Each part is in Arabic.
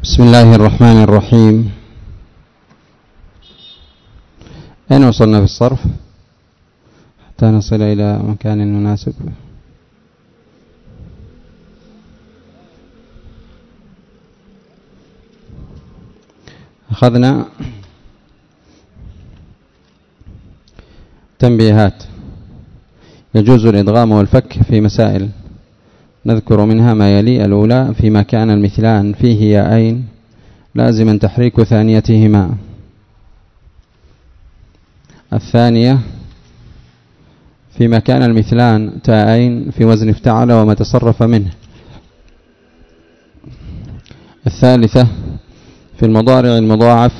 بسم الله الرحمن الرحيم. أين وصلنا في الصرف؟ حتى نصل إلى مكان مناسب. أخذنا تنبيهات. يجوز الإدغام والفك في مسائل. نذكر منها ما يلي الأولى فيما كان المثلان. فيه ياءين لازما تحريك ثانيتهما. الثانية فيما كان المثلان تاءين في وزن افتعل وما تصرف منه. الثالثة في المضارع المضاعف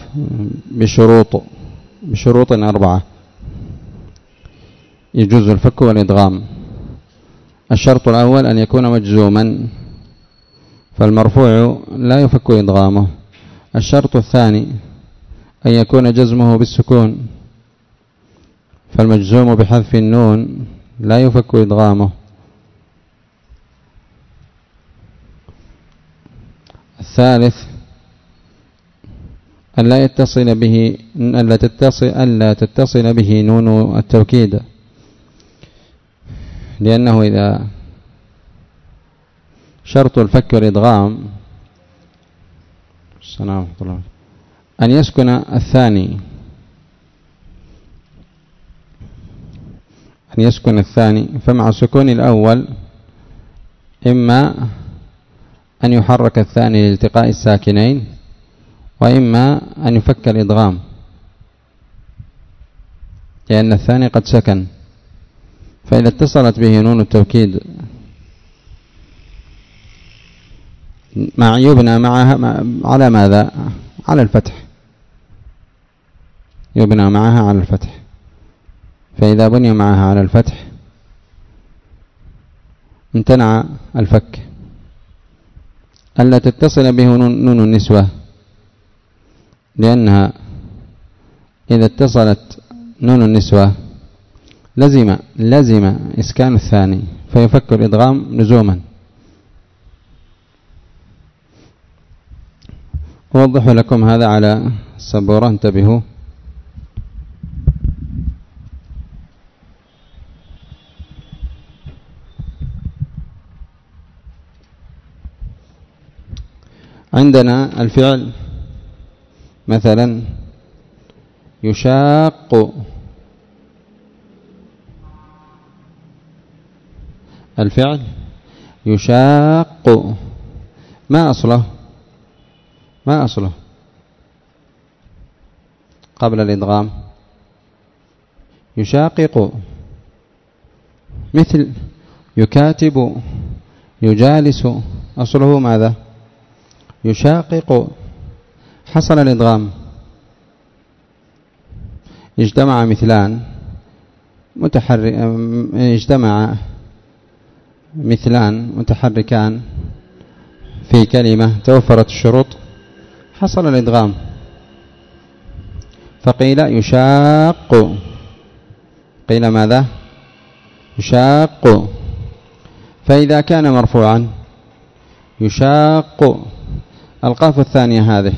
بشروط بشروط أربعة. يجوز الفك والإدغام. الشرط الأول أن يكون مجزوما فالمرفوع لا يفك إدغامه. الشرط الثاني أن يكون جزمه بالسكون فالمجزوم بحذف النون لا يفك إدغامه. الثالث أن لا يتصل به ألا تتصل تتصل به نون التوكيد. لأنه إذا شرط الفك والإدغام السلام الله أن يسكن الثاني. أن يسكن الثاني فمع سكون الأول إما أن يحرك الثاني لالتقاء الساكنين وإما أن يفك الإدغام لأن الثاني قد سكن. فإذا اتصلت به نون التوكيد مع يبنى معها على ماذا؟ على الفتح. يبنى معها على الفتح. فإذا بني معها على الفتح امتنع الفك. ألا تتصل به نون النسوة لأنها إذا اتصلت نون النسوة لزم لزم إسكان الثاني فيفك الإدغام لزوما. أوضح لكم هذا على السبورة انتبهوا. عندنا الفعل مثلا يشاق الفعل يشاق. ما أصله؟ ما أصله؟ قبل الإدغام. يشاقق. مثل يكاتب يجالس. أصله ماذا؟ يشاقق. حصل الإدغام. اجتمع مثلان. متحرك اجتمع مثلان متحركان. في كلمة توفرت الشروط. حصل الإدغام. فقيل يشاق. قيل ماذا؟ يشاق. فإذا كان مرفوعا يشاق. القاف الثانية هذه.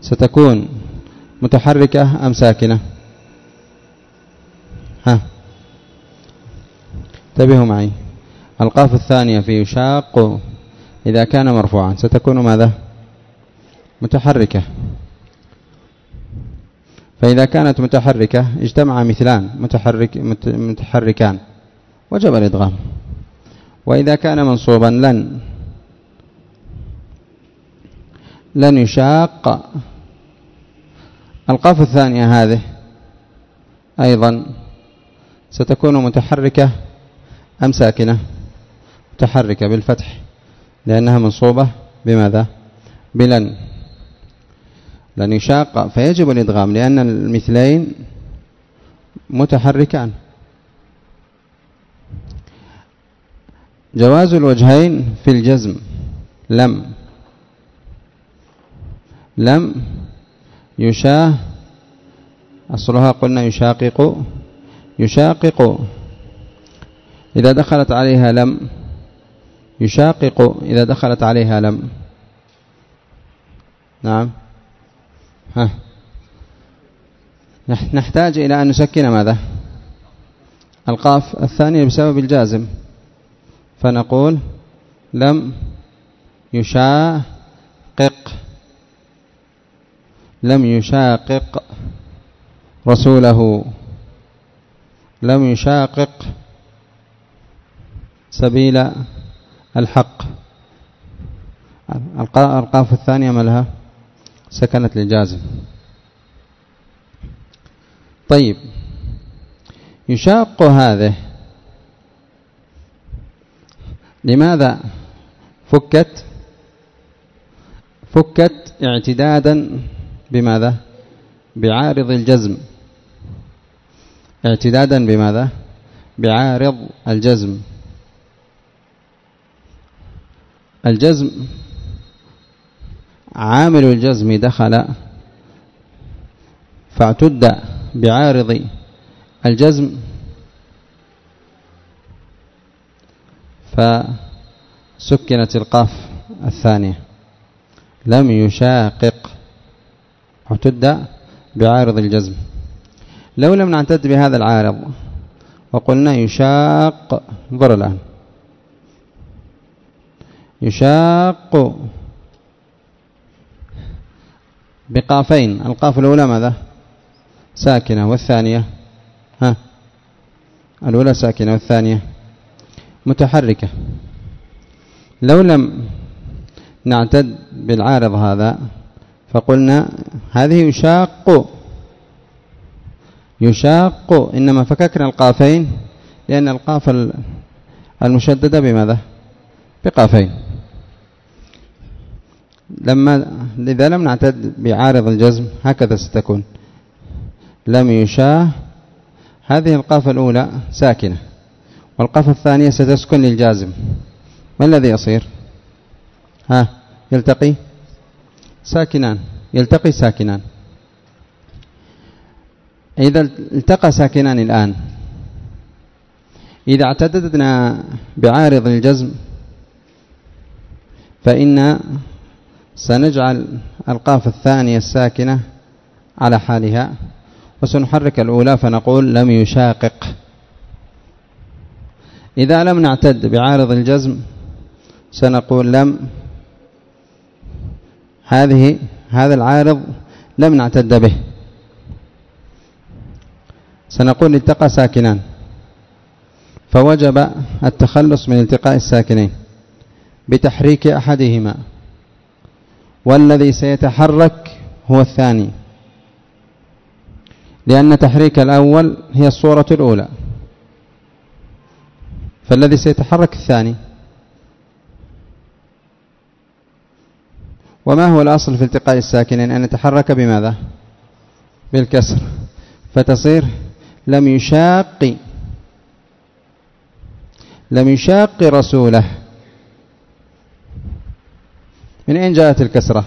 ستكون متحركة أم ساكنة ها انتبهوا معي. القاف الثانية في يشاق إذا كان مرفوعا. ستكون ماذا؟ متحركة. فإذا كانت متحركة اجتمع مثلان. متحرك متحركان. وجب الإدغام. وإذا كان منصوبا لن. لن يشاق. القاف الثانية هذه أيضا ستكون متحركة. أم ساكنة؟ متحركة بالفتح لأنها منصوبة بماذا؟ بلن. لن يشاق فيجب الإدغام لأن المثلين متحركان. جواز الوجهين في الجزم لم. لم يشاه أصلها قلنا يشاقق يشاقق. إذا دخلت عليها لم يشاقق إذا دخلت عليها لم. نعم. ها. نحتاج إلى أن نسكن ماذا؟ القاف الثانية بسبب الجازم. فنقول لم يشاقق. لم يشاقق رسوله. لم يشاقق سبيل الحق. القاف الثانية ما لها؟ سكنت للجازم طيب. يشاق هذه. لماذا فكت؟ فكت اعتدادا بماذا؟ بعارض الجزم. اعتدادا بماذا؟ بعارض الجزم. الجزم عامل الجزم دخل فاعتد بعارض الجزم فسكنت القاف الثانية. لم يشاقق اعتد بعارض الجزم. لو لم نعتد بهذا العارض وقلنا يشاق انظر الآن. يشاق بقافين. القاف الأولى ماذا؟ ساكنة. والثانية؟ ها؟ الأولى ساكنة والثانية؟ متحركة. لو لم نعتد بالعارض هذا فقلنا هذه يشاق. يشاق. إنما فككنا القافين لأن القاف المشددة بماذا؟ بقافين. لما إذا لم نعتد بعارض الجزم هكذا ستكون. لم يشاه هذه القاف الأولى ساكنة والقاف الثانية ستسكن للجازم. ما الذي يصير؟ ها يلتقي ساكنان يلتقي ساكنان. إذا التقى ساكنان الآن. إذا اعتددنا بعارض الجزم فإن سنجعل القاف الثانية الساكنة على حالها وسنحرك الأولى فنقول لم يشاقق. إذا لم نعتد بعارض الجزم سنقول لم هذه هذا العارض لم نعتد به. سنقول التقى ساكنان. فوجب التخلص من التقاء الساكنين بتحريك أحدهما. والذي سيتحرك هو الثاني. لأن تحريك الأول هي الصورة الأولى. فالذي سيتحرك الثاني. وما هو الأصل في التقاء الساكنين؟ أن يتحرك بماذا؟ بالكسر. فتصير لم يشاق لم يشاق رسوله. من أين جاءت الكسرة؟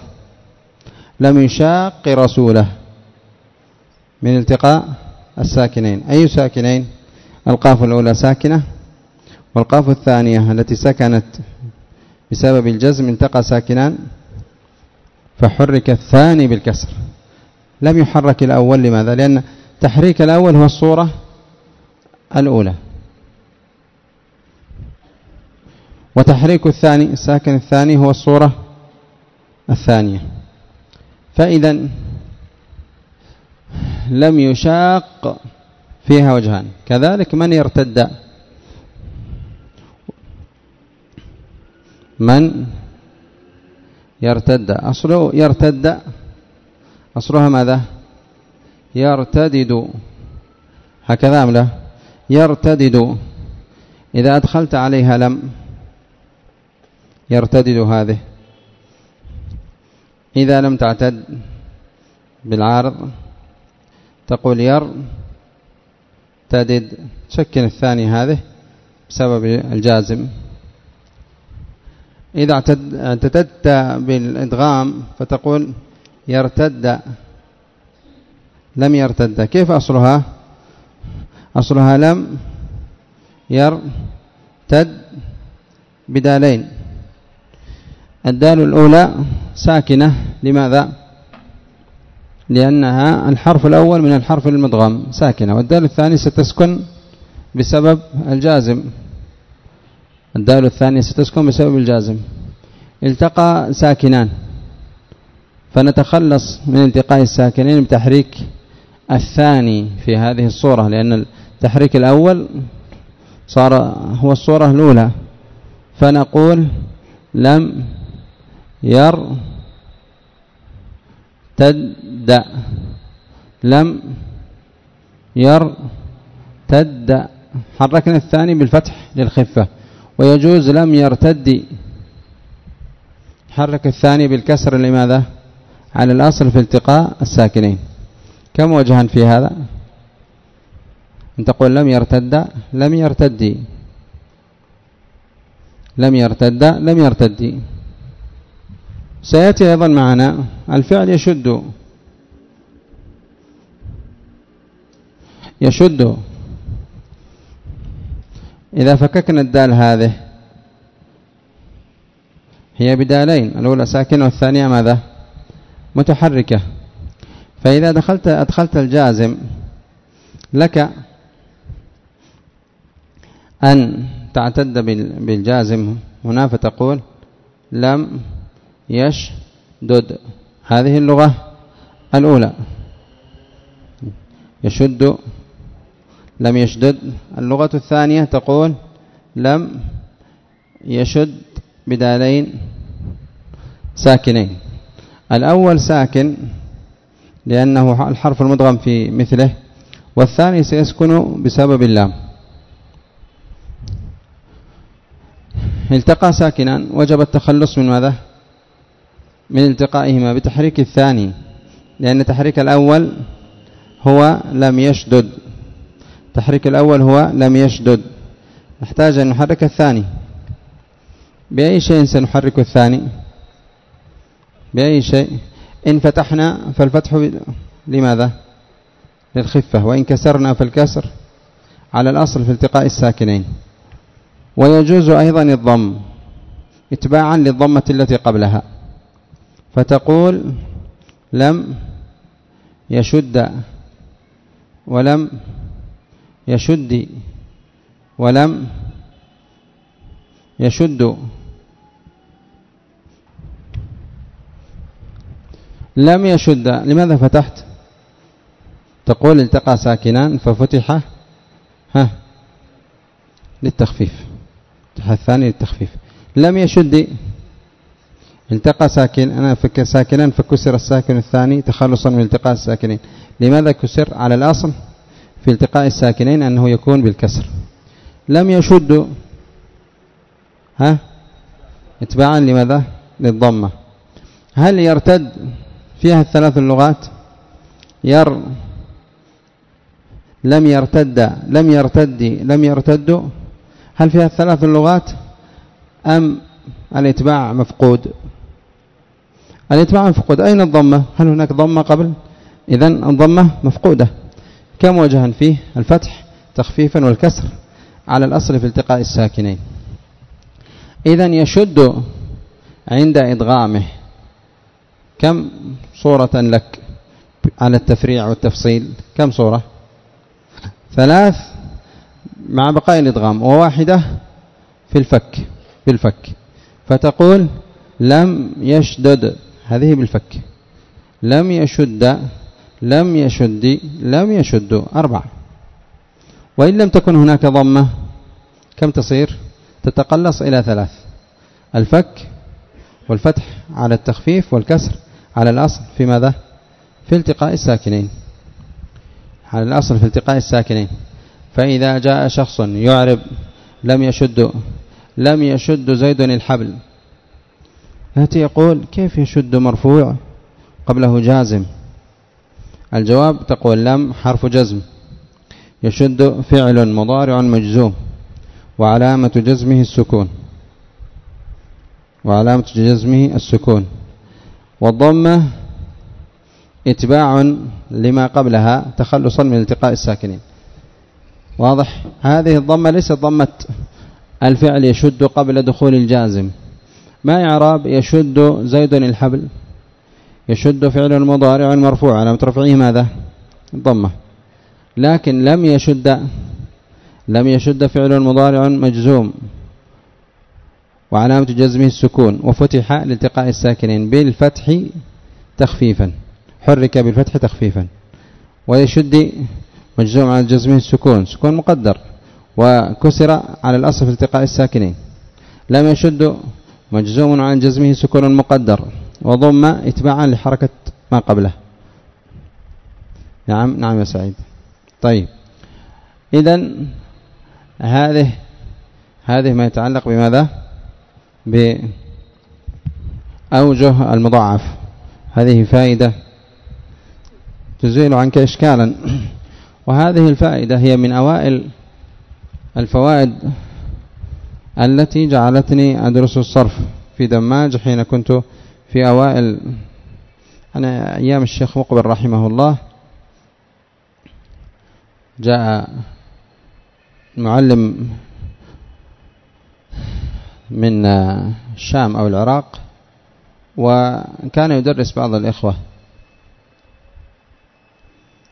لم يشاق رسوله. من التقاء الساكنين. أي ساكنين؟ القاف الأولى ساكنة والقاف الثانية التي سكنت بسبب الجزم التقى ساكنان فحرك الثاني بالكسر. لم يحرك الأول لماذا؟ لأن تحريك الأول هو الصورة الأولى. وتحريك الثاني الساكن الثاني هو الصورة الثانية. فإذا لم يشاق فيها وجهان. كذلك من يرتد؟ من يرتد؟ أصله يرتد. أصلها ماذا؟ يرتدد. هكذا أم لا؟ يرتدد. إذا أدخلت عليها لم يرتدد هذه. إذا لم تعتد بالعارض تقول ير تدد تسكن الثاني هذه بسبب الجازم. إذا اعتدت بالإدغام فتقول يرتد لم يرتد. كيف أصلها؟ أصلها لم يرتد بدالين. الدال الأولى ساكنة. لماذا؟ لأنها الحرف الأول من الحرف المدغم ساكنة. والدال الثاني ستسكن بسبب الجازم. الدال الثانية ستسكن بسبب الجازم. التقى ساكنان. فنتخلص من التقاء الساكنين بتحريك الثاني في هذه الصورة لأن التحريك الأول صار هو الصورة الأولى. فنقول لم يرتد لم يرتد حركنا الثاني بالفتح للخفة ويجوز لم يرتد حرك الثاني بالكسر لماذا؟ على الأصل في التقاء الساكنين كم وجها في هذا؟ أن تقول لم يرتد لم يرتدي لم يرتد لم يرتدي سيأتي أيضا معنا. الفعل يشد. يشد. إذا فككنا الدال هذه هي بدالين. الأولى ساكنة والثانية ماذا؟ متحركة. فإذا دخلت أدخلت الجازم لك أن تعتد بالجازم. هنا فتقول لم يشدد هذه اللغة الأولى. يشد لم يشدد. اللغة الثانية تقول لم يشد بدالين ساكنين. الأول ساكن لأنه الحرف المدغم في مثله والثاني سيسكن بسبب اللام. التقى ساكنان وجب التخلص من ماذا؟ من التقائهما بتحريك الثاني لأن تحريك الأول هو لم يشدد. تحريك الأول هو لم يشدد. نحتاج أن نحرك الثاني. بأي شيء سنحرك الثاني؟ بأي شيء؟ إن فتحنا فالفتح لماذا؟ للخفة وإن كسرنا فالكسر على الأصل في التقاء الساكنين. ويجوز أيضا الضم اتباعا للضمة التي قبلها. فتقول لم يشد ولم يشد ولم يشد. لم يشد لماذا فتحت؟ تقول التقى ساكنان ففتح ها للتخفيف الثاني للتخفيف. لم يشد التقى ساكن أنا فك ساكنا فكسر الساكن الثاني تخلصا من التقاء الساكنين. لماذا كسر؟ على الأصل في التقاء الساكنين أنه يكون بالكسر. لم يشد. ها؟ اتباعا لماذا؟ للضمة. هل يرتد فيها الثلاث اللغات؟ ير. لم يرتد. لم يرتدي لم يرتد. هل فيها الثلاث اللغات؟ أم الإتباع مفقود؟ الاتباع مفقود. أين الضمة؟ هل هناك ضمة قبل؟ إذا الضمة مفقودة. كم وجها فيه؟ الفتح تخفيفا والكسر على الأصل في التقاء الساكنين. إذا يشد عند إدغامه. كم صورة لك على التفريع والتفصيل؟ كم صورة؟ ثلاث مع بقاء الإدغام وواحدة في الفك في الفك. فتقول لم يشدد هذه بالفك. لم يشد لم يشد لم يشد. أربعة. وإن لم تكن هناك ضمة كم تصير؟ تتقلص إلى ثلاث. الفك والفتح على التخفيف والكسر على الأصل في ماذا؟ في التقاء الساكنين. على الأصل في التقاء الساكنين. فإذا جاء شخص يعرب لم يشد لم يشد زيد الحبل. يأتي يقول كيف يشد مرفوع قبله جازم؟ الجواب تقول لم حرف جزم. يشد فعل مضارع مجزوم. وعلامة جزمه السكون. وعلامة جزمه السكون. والضمة إتباع لما قبلها تخلصا من التقاء الساكنين. واضح؟ هذه الضمة ليست ضمة الفعل يشد قبل دخول الجازم. ما إعراب يشد زيد الحبل؟ يشد فعل مضارع مرفوع على رفعه ماذا؟ الضمة لكن لم يشد لم يشد فعل مضارع مجزوم. وعلامة جزمه السكون. وفتح لالتقاء الساكنين بالفتح تخفيفا. حرك بالفتح تخفيفا. ويشد مجزوم على جزمه السكون. سكون مقدر. وكسر على الأصل في التقاء الساكنين. لم يشد مجزوم عن جزمه سكون مقدر وضم اتباعا لحركة ما قبله. نعم نعم يا سعيد. طيب. إذا هذه هذه ما يتعلق بماذا؟ بأوجه المضاعف. هذه فائدة تزيل عنك إشكالا وهذه الفائدة هي من أوائل الفوائد التي جعلتني أدرس الصرف في دماج حين كنت في أوائل. أنا أيام الشيخ مقبل رحمه الله جاء معلم من الشام أو العراق وكان يدرس بعض الإخوة.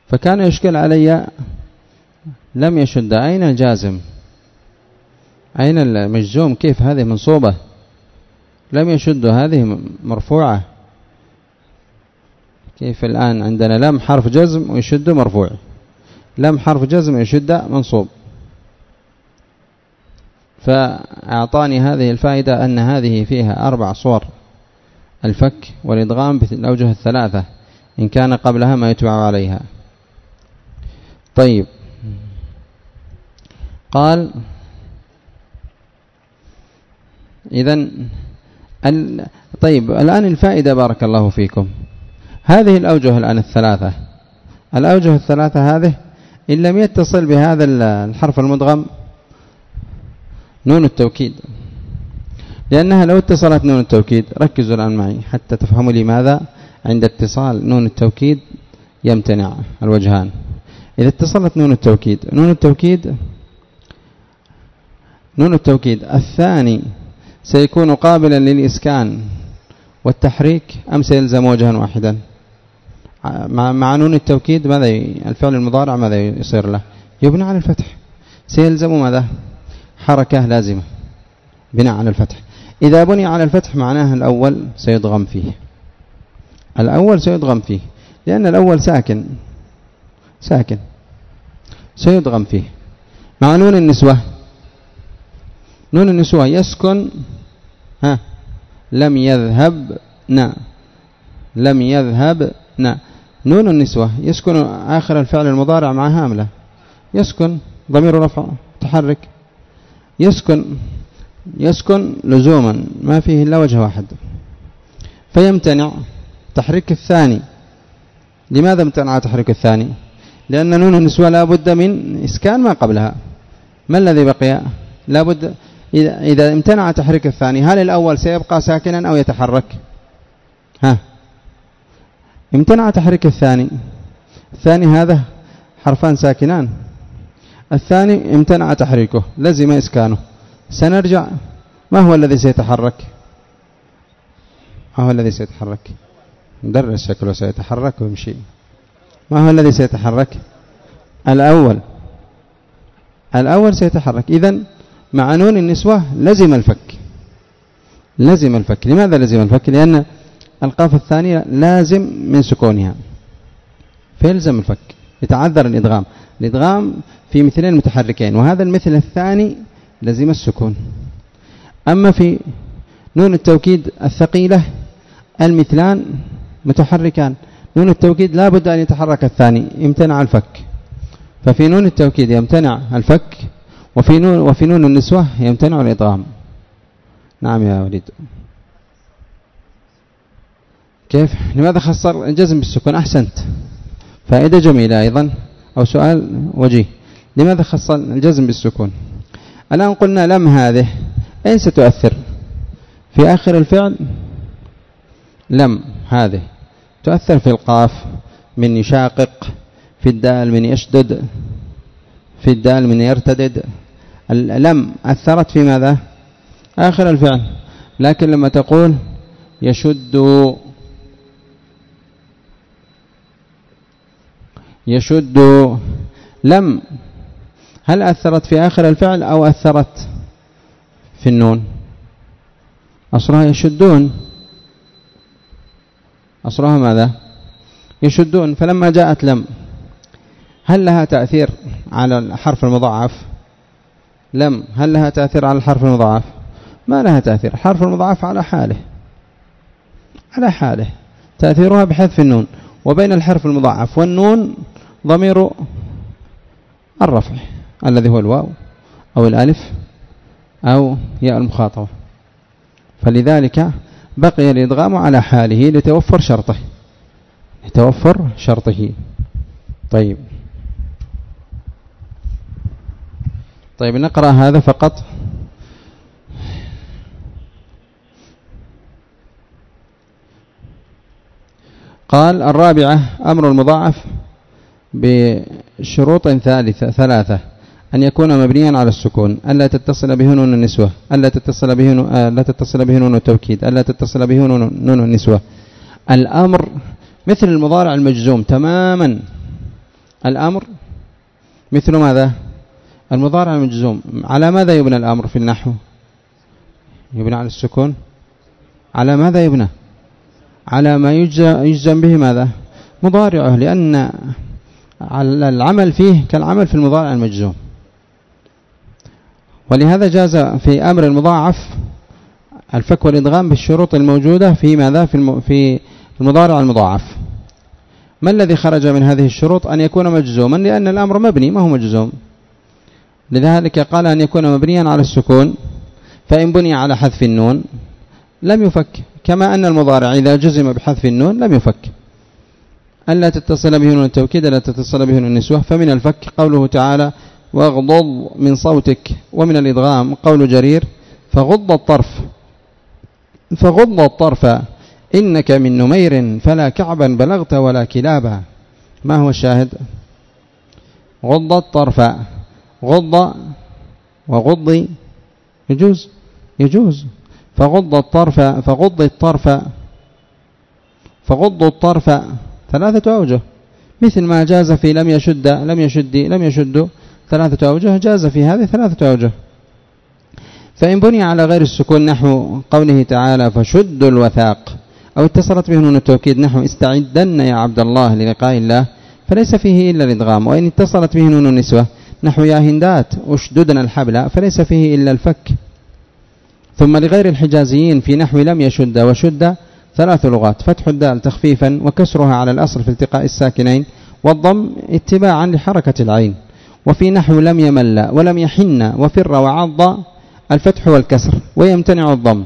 فكان يشكل علي لم يشد أين الجازم. أين المجزوم كيف هذه منصوبة؟ لم يشد هذه مرفوعة. كيف الآن عندنا لم حرف جزم ويشد مرفوع؟ لم حرف جزم ويشد منصوب. فأعطاني هذه الفائدة أن هذه فيها أربع صور. الفك والإدغام بالأوجه الثلاثة إن كان قبلها ما يتبع عليها. طيب. قال إذا طيب الآن الفائدة بارك الله فيكم. هذه الأوجه الآن الثلاثة. الأوجه الثلاثة هذه إن لم يتصل بهذا الحرف المدغم نون التوكيد. لأنها لو اتصلت نون التوكيد ركزوا الآن معي حتى تفهموا لماذا عند اتصال نون التوكيد يمتنع الوجهان. إذا اتصلت نون التوكيد نون التوكيد نون التوكيد الثاني سيكون قابلا للإسكان والتحريك أم سيلزم وجها واحدا؟ مع نون التوكيد ماذا الفعل المضارع ماذا يصير له؟ يبنى على الفتح. سيلزم ماذا؟ حركة لازمة. بناء على الفتح. إذا بني على الفتح معناه الأول سيضغم فيه. الأول سيضغم فيه. لأن الأول ساكن. ساكن. سيضغم فيه. مع نون النسوة. نون النسوة يسكن ها؟ لم يذهب نا. لم يذهب نا. نون النسوة يسكن آخر الفعل المضارع مع هاملة. يسكن ضمير رفع تحرك. يسكن يسكن لزوما ما فيه إلا وجه واحد. فيمتنع تحريك الثاني. لماذا امتنع تحريك الثاني؟ لأن نون النسوة لا بد من إسكان ما قبلها. ما الذي بقي؟ لا بد إذا, إذا امتنع تحريك الثاني هل الأول سيبقى ساكنا أو يتحرك؟ ها. امتنع تحريك الثاني. الثاني هذا حرفان ساكنان. الثاني امتنع تحريكه لزم إسكانه. سنرجع. ما هو الذي سيتحرك؟ ما هو الذي سيتحرك؟ مدرس شكله سيتحرك ويمشي. ما هو الذي سيتحرك؟ الأول. الأول سيتحرك. إذن مع نون النسوة لزم الفك. لزم الفك. لماذا لزم الفك؟ لأن القاف الثانية لازم من سكونها. فيلزم الفك. يتعذر الإدغام. الإدغام في مثلين متحركين وهذا المثل الثاني لزم السكون. أما في نون التوكيد الثقيلة المثلان متحركان. نون التوكيد لا بد أن يتحرك الثاني. يمتنع الفك. ففي نون التوكيد يمتنع الفك وفي نون, وفي نون النسوة يمتنع الإدغام نعم يا وليد. كيف؟ لماذا خسر الجزم بالسكون؟ أحسنت. فائدة جميلة أيضا. أو سؤال وجيه. لماذا خص الجزم بالسكون؟ الآن قلنا لم هذه. أين ستؤثر؟ في آخر الفعل؟ لم هذه. تؤثر في القاف من يشاقق في الدال من يشدد في الدال من يرتدد. لم أثرت في ماذا؟ آخر الفعل. لكن لما تقول يشد يشد لم هل أثرت في آخر الفعل أو أثرت في النون؟ أصلها يشدون. أصلها ماذا؟ يشدون. فلما جاءت لم هل لها تأثير على الحرف المضاعف؟ لم هل لها تأثير على الحرف المضاعف؟ ما لها تأثير الحرف المضاعف على حاله. على حاله. تأثيرها بحذف النون. وبين الحرف المضاعف والنون ضمير الرفع الذي هو الواو أو الألف أو ياء المخاطبة. فلذلك بقي الإدغام على حاله لتوفر شرطه. لتوفر شرطه. طيب. طيب نقرأ هذا فقط. قال الرابعة أمر المضاعف بشروط ثالثة ثلاثة أن يكون مبنيا على السكون ألا تتصل به نون النسوة ألا تتصل به لا تتصل به نون التوكيد ألا تتصل به نون النسوة. الأمر مثل المضارع المجزوم تماما. الأمر مثل ماذا؟ المضارع المجزوم على ماذا يبنى الأمر في النحو؟ يبنى على السكون. على ماذا يبنى؟ على ما يجزم به ماذا؟ مضارعه لأن العمل فيه كالعمل في المضارع المجزوم. ولهذا جاز في أمر المضاعف الفك والإدغام بالشروط الموجودة في ماذا؟ في المضارع المضاعف. ما الذي خرج من هذه الشروط؟ أن يكون مجزوما لأن الأمر مبني ما هو مجزوم؟ لذلك قال أن يكون مبنيا على السكون فإن بني على حذف النون لم يفك كما أن المضارع إذا جزم بحذف النون لم يفك. ألا تتصل به نون التوكيد ألا تتصل به نون النسوة. فمن الفك قوله تعالى واغضض من صوتك. ومن الإدغام قول جرير فغض الطرف. فغض الطرف إنك من نمير فلا كعبا بلغت ولا كلابا. ما هو الشاهد؟ غض الطرف. غض وغضي يجوز يجوز. فغض الطرف فغض الطرف فغض الطرف ثلاثة أوجه. مثل ما جاز في لم يشد لم يشد لم يشد ثلاثة أوجه جاز في هذه ثلاثة أوجه. فإن بني على غير السكون نحو قوله تعالى فشد الوثاق أو اتصلت به نون التوكيد نحو استعدن يا عبد الله للقاء الله فليس فيه إلا الإدغام وإن اتصلت به نون النسوة نحو يا هندات أشددنا الحبل فليس فيه إلا الفك. ثم لغير الحجازيين في نحو لم يشد وشد ثلاث لغات فتح الدال تخفيفا وكسرها على الأصل في التقاء الساكنين والضم اتباعا لحركة العين. وفي نحو لم يمل ولم يحن وفر وعض الفتح والكسر ويمتنع الضم.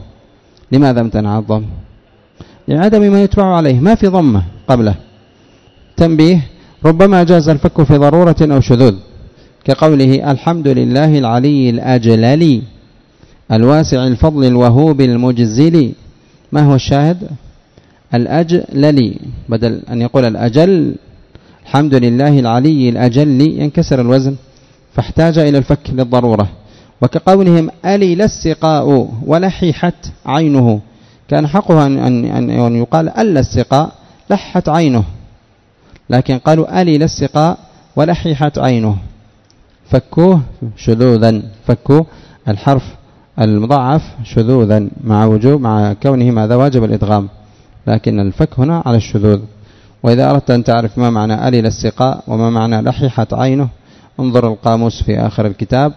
لماذا امتنع الضم؟ لعدم ما يتبع عليه ما في ضمة قبله. تنبيه ربما جاز الفك في ضرورة أو شذوذ. كقوله الحمد لله العلي الأجلل الواسع الفضل الوهوب المجزل ما هو الشاهد؟ الأجلل بدل أن يقول الأجل الحمد لله العلي الأجل ينكسر الوزن فاحتاج إلى الفك للضرورة. وكقولهم ألي السقاء ولححت عينه كان حقها أن, أن, أن يقال ألا السقاء لحت عينه لكن قالوا ألي السقاء ولححت عينه. فكوه شذوذا. فكوا الحرف المضاعف شذوذا. مع وجوب مع كونه ماذا واجب الإدغام. لكن الفك هنا على الشذوذ. وإذا أردت أن تعرف ما معنى ألل السقاء وما معنى لححت عينه انظر القاموس في آخر الكتاب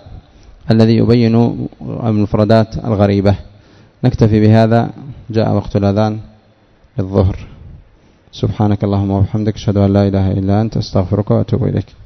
الذي يبين المفردات الغريبة. نكتفي بهذا. جاء وقت الأذان للظهر. سبحانك اللهم وبحمدك أشهد أن لا إله إلا أنت أستغفرك وأتوب إليك.